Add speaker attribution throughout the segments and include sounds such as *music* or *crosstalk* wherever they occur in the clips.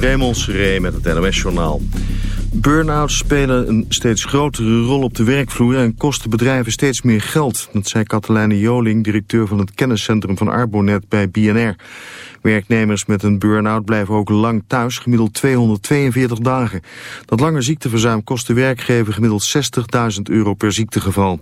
Speaker 1: Raymond Seré met het NOS-journaal. Burn-outs spelen een steeds grotere rol op de werkvloer... en kosten bedrijven steeds meer geld. Dat zei Katelijne Joling, directeur van het kenniscentrum van Arbonet bij BNR. Werknemers met een burn-out blijven ook lang thuis, gemiddeld 242 dagen. Dat lange ziekteverzuim kost de werkgever gemiddeld 60.000 euro per ziektegeval.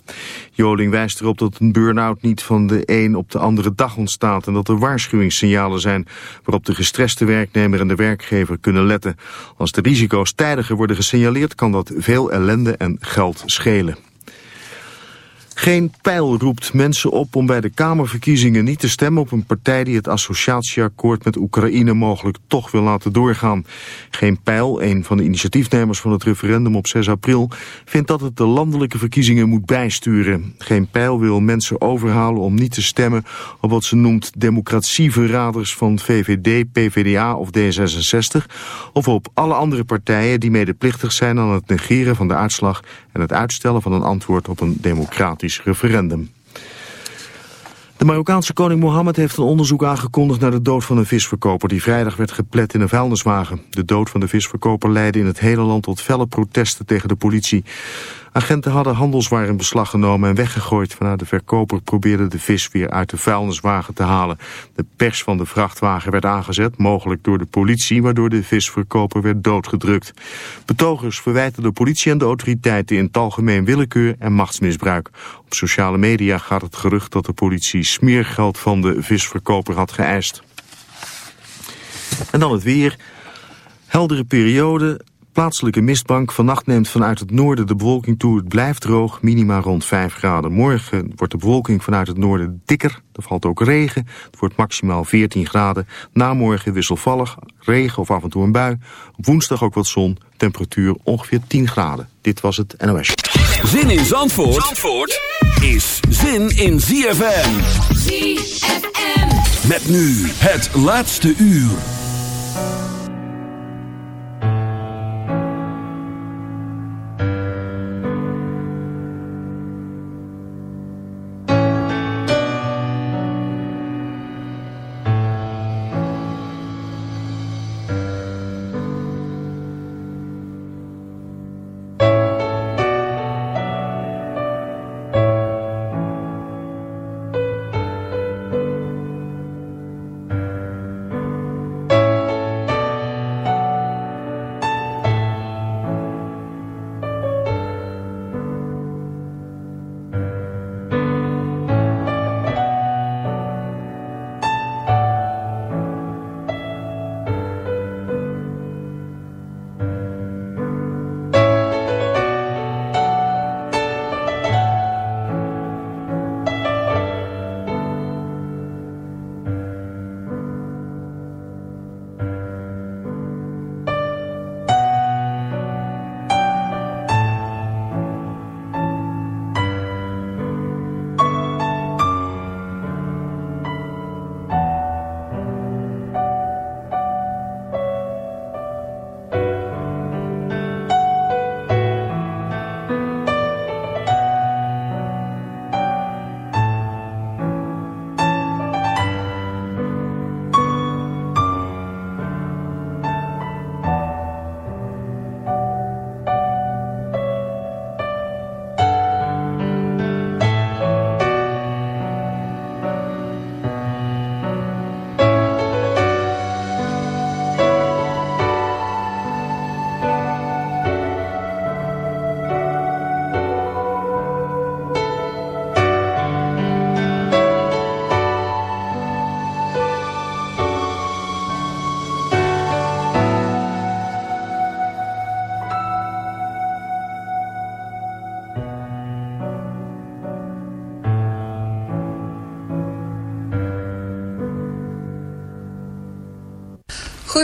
Speaker 1: Joling wijst erop dat een burn-out niet van de een op de andere dag ontstaat... en dat er waarschuwingssignalen zijn waarop de gestreste werknemer en de werkgever kunnen letten. Als de risico's tijdiger worden gesignaleerd kan dat veel ellende en geld schelen. Geen pijl roept mensen op om bij de Kamerverkiezingen niet te stemmen op een partij die het associatieakkoord met Oekraïne mogelijk toch wil laten doorgaan. Geen pijl, een van de initiatiefnemers van het referendum op 6 april, vindt dat het de landelijke verkiezingen moet bijsturen. Geen pijl wil mensen overhalen om niet te stemmen op wat ze noemt democratieverraders van VVD, PVDA of D66, of op alle andere partijen die medeplichtig zijn aan het negeren van de uitslag en het uitstellen van een antwoord op een democratisch referendum. De Marokkaanse koning Mohammed heeft een onderzoek aangekondigd naar de dood van een visverkoper die vrijdag werd geplet in een vuilniswagen. De dood van de visverkoper leidde in het hele land tot felle protesten tegen de politie. Agenten hadden handelswaar in beslag genomen en weggegooid. Vanuit de verkoper probeerde de vis weer uit de vuilniswagen te halen. De pers van de vrachtwagen werd aangezet, mogelijk door de politie... waardoor de visverkoper werd doodgedrukt. Betogers verwijten de politie en de autoriteiten... in het algemeen willekeur en machtsmisbruik. Op sociale media gaat het gerucht dat de politie smeergeld van de visverkoper had geëist. En dan het weer. Heldere periode, Plaatselijke mistbank. Vannacht neemt vanuit het noorden de bewolking toe. Het blijft droog, minima rond 5 graden. Morgen wordt de bewolking vanuit het noorden dikker. Er valt ook regen. Het wordt maximaal 14 graden. Na morgen wisselvallig, regen of af en toe een bui. Op woensdag ook wat zon. Temperatuur ongeveer 10 graden. Dit was het NOS.
Speaker 2: Zin in Zandvoort, Zandvoort is zin in ZFM. ZFM. Met nu het laatste uur.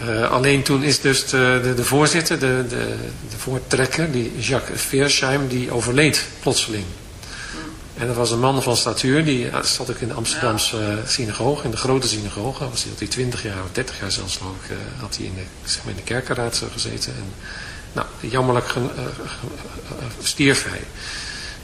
Speaker 3: Uh, alleen toen is dus de, de, de voorzitter, de, de, de, voortrekker, die Jacques Veersheim, die overleed plotseling. En dat was een man van statuur, die zat ook in de Amsterdamse uh, synagoge, in de grote synagoge. Was hij, had hij 20 jaar of 30 jaar zelfs geloof ik, uh, had hij in de, zeg maar in de kerkenraad gezeten. En, nou, jammerlijk stierf hij.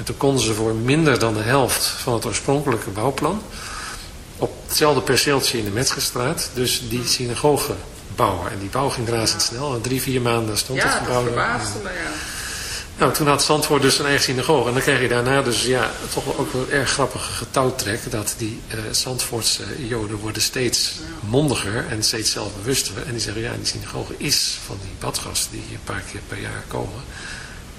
Speaker 3: En toen konden ze voor minder dan de helft van het oorspronkelijke bouwplan... op hetzelfde perceeltje in de Metzgerstraat, dus die synagoge bouwen. En die bouw ging razendsnel. En drie, vier maanden stond
Speaker 4: ja,
Speaker 3: het gebouw.
Speaker 4: Ja, dat verbaasde me, ja.
Speaker 3: Nou, toen had Zandvoort dus een eigen synagoge. En dan krijg je daarna dus ja, toch wel ook een erg grappige getouwtrek. Dat die uh, Zandvoortse joden worden steeds mondiger en steeds zelfbewuster. En die zeggen, ja, die synagoge is van die badgasten die hier een paar keer per jaar komen.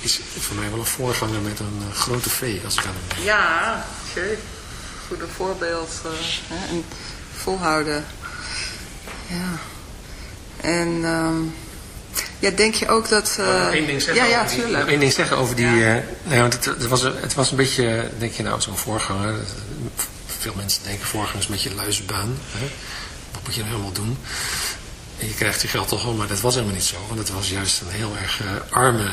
Speaker 3: is voor mij wel een voorganger met een uh, grote V, als ik aan hem denk.
Speaker 4: Ja, zeker. Goede voorbeeld. Uh, hè, en volhouden. Ja. En um, ja, denk je ook dat... Uh,
Speaker 3: nog één ding zeggen
Speaker 4: ja, ja,
Speaker 3: over
Speaker 4: tuurlijk.
Speaker 3: Één ding zeggen over die... Ja. nee, want het, het, was, het was een beetje, denk je nou, zo'n voorganger. Veel mensen denken voorganger is een beetje luisbaan. Hè? Wat moet je nou helemaal doen? En je krijgt je geld toch wel, maar dat was helemaal niet zo. Want het was juist een heel erg uh, arme,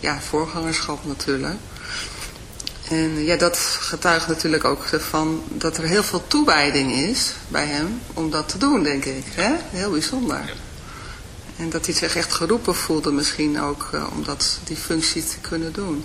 Speaker 4: ja, voorgangerschap natuurlijk. En ja, dat getuigt natuurlijk ook van dat er heel veel toewijding is bij hem om dat te doen, denk ik. Hè? Heel bijzonder. Ja. En dat hij zich echt geroepen voelde misschien ook uh, om dat, die functie te kunnen doen.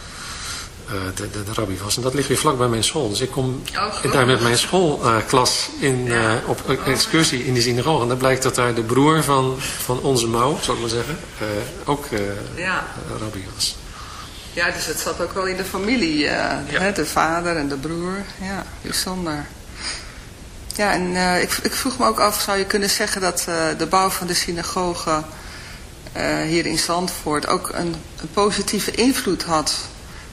Speaker 3: de, de, de, rabbi was. En dat ligt weer vlak bij mijn school. Dus ik kom
Speaker 4: oh,
Speaker 3: daar met mijn schoolklas uh, ja. op excursie in die synagoge. En dan blijkt dat daar de broer van, van onze mouw, zal ik maar zeggen, ook
Speaker 4: ja.
Speaker 3: rabbi was.
Speaker 4: Ja, dus het zat ook wel in de familie. Ja. Hè, de vader en de broer. Ja, bijzonder. Ja, en ik, ik vroeg me ook af, zou je kunnen zeggen dat de bouw van de synagoge uh, hier in Zandvoort ook een, een, positieve invloed had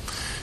Speaker 3: er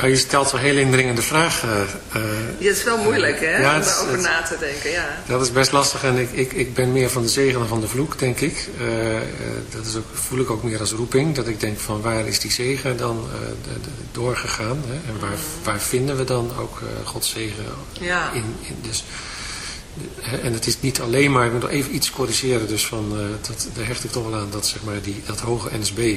Speaker 3: Ja, je stelt wel heel indringende vragen.
Speaker 4: Uh, ja, het is wel moeilijk, hè, ja, om daarover na te denken, ja.
Speaker 3: Dat is best lastig en ik, ik, ik ben meer van de zegen dan van de vloek, denk ik. Uh, dat is ook, voel ik ook meer als roeping, dat ik denk van waar is die zegen dan uh, de, de, doorgegaan? Hè? En waar, waar vinden we dan ook Gods zegen
Speaker 4: ja.
Speaker 3: in, in? Dus, en het is niet alleen maar, ik moet nog even iets corrigeren, dus van, dat, daar hecht ik toch wel aan dat, zeg maar, die, dat hoge NSB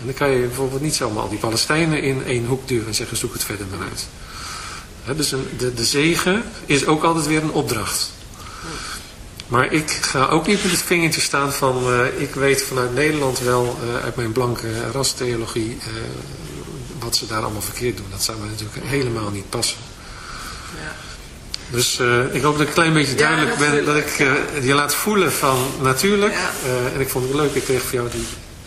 Speaker 3: En dan kan je bijvoorbeeld niet zomaar al die Palestijnen in één hoek duwen en zeggen zoek het verder maar uit. He, dus een, de, de zegen is ook altijd weer een opdracht. Maar ik ga ook niet met het vingertje staan van uh, ik weet vanuit Nederland wel uh, uit mijn blanke rastheologie uh, wat ze daar allemaal verkeerd doen. Dat zou mij natuurlijk helemaal niet passen.
Speaker 4: Ja.
Speaker 3: Dus ik hoop dat ik een klein beetje duidelijk
Speaker 4: ja,
Speaker 3: ben. Dat ik je laat voelen van natuurlijk. En ik vond het leuk, ik kreeg van jou die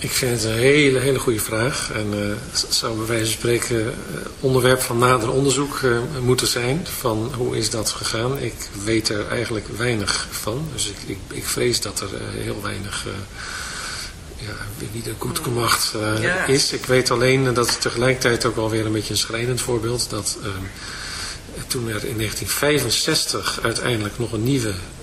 Speaker 3: Ik vind het een hele, hele goede vraag. En het zou bij wijze van spreken eh, onderwerp van nader onderzoek eh, moeten zijn. Van hoe is dat gegaan? Ik weet er eigenlijk weinig van. Dus ik, ik, ik vrees dat er heel weinig uh, ja, niet een goed gemacht uh,
Speaker 4: Ja.
Speaker 3: is. Ik weet alleen dat tegelijkertijd ook alweer een beetje een schrijnend voorbeeld. Dat uh, toen er in 1965 uiteindelijk nog een nieuwe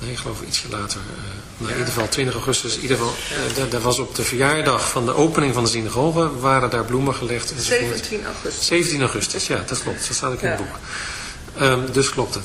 Speaker 3: Nee, ik geloof ietsje later. Uh, nou, in ieder geval 20 augustus. In ieder geval, uh, daar was op de verjaardag van de opening van de synagoge, waren daar bloemen gelegd.
Speaker 4: 17 augustus.
Speaker 3: 17 augustus, ja, dat klopt. Dat staat ook in het boek. Um, dus klopt het.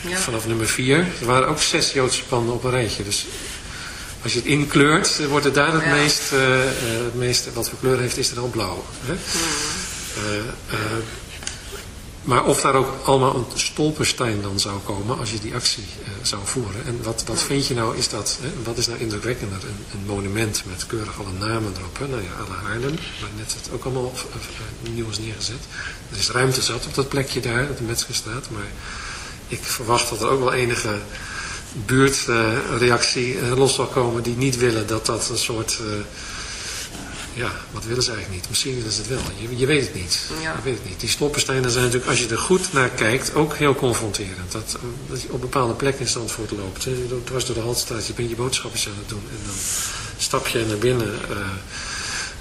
Speaker 3: Ja. Vanaf nummer 4. Er waren ook zes Joodse panden op een rijtje. Dus als je het inkleurt, wordt het daar het, ja. meest, uh, het meeste, wat voor kleur heeft, is er al blauw. Hè? Uh, uh, maar of daar ook allemaal een stolperstein dan zou komen als je die actie zou voeren. En wat, wat vind je nou, is dat, hè? wat is nou indrukwekkender? Een, een, monument met keurig alle namen erop. Hè? Nou ja, alle Haarlem, waar net het ook allemaal op, nieuw is neergezet. Er is ruimte zat op dat plekje daar, op de Metzgerstraat, maar ik verwacht dat er ook wel enige buurtreactie uh, los zal komen die niet willen dat dat een soort... Uh, ja, wat willen ze eigenlijk niet? Misschien willen ze het wel. Je, je weet het niet.
Speaker 4: Ja.
Speaker 3: Je weet het niet. Die stoppensteinen zijn natuurlijk, als je er goed naar kijkt, ook heel confronterend. Dat, dat je op bepaalde plekken in Zandvoort loopt. Hè. was door de Haltstraat, je bent je boodschapjes aan het doen. En dan stap je naar binnen uh,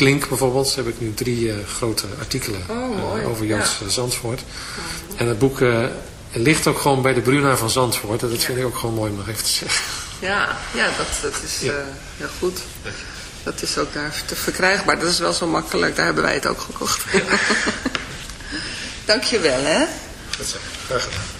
Speaker 3: Klink bijvoorbeeld, heb ik nu drie grote artikelen oh, over Joods ja. Zandvoort. En het boek ligt ook gewoon bij de Bruna van Zandvoort. En dat vind ik ook gewoon mooi om nog even te zeggen.
Speaker 4: Ja, ja dat, dat is ja. Heel goed. Dat is ook daar te verkrijgbaar. Dat is wel zo makkelijk. Daar hebben wij het ook gekocht. Ja. *laughs* Dank je wel, hè?
Speaker 3: Graag gedaan.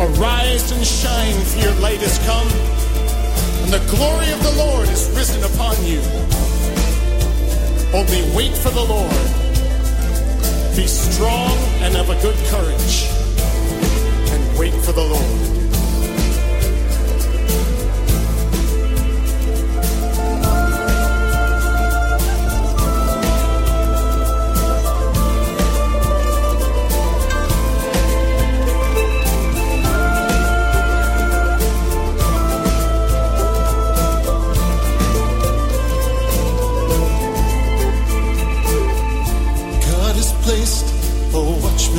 Speaker 5: Arise and shine, for your light is come, and the glory of the Lord is risen upon you. Only wait for the Lord. Be strong and of a good courage, and wait for the Lord.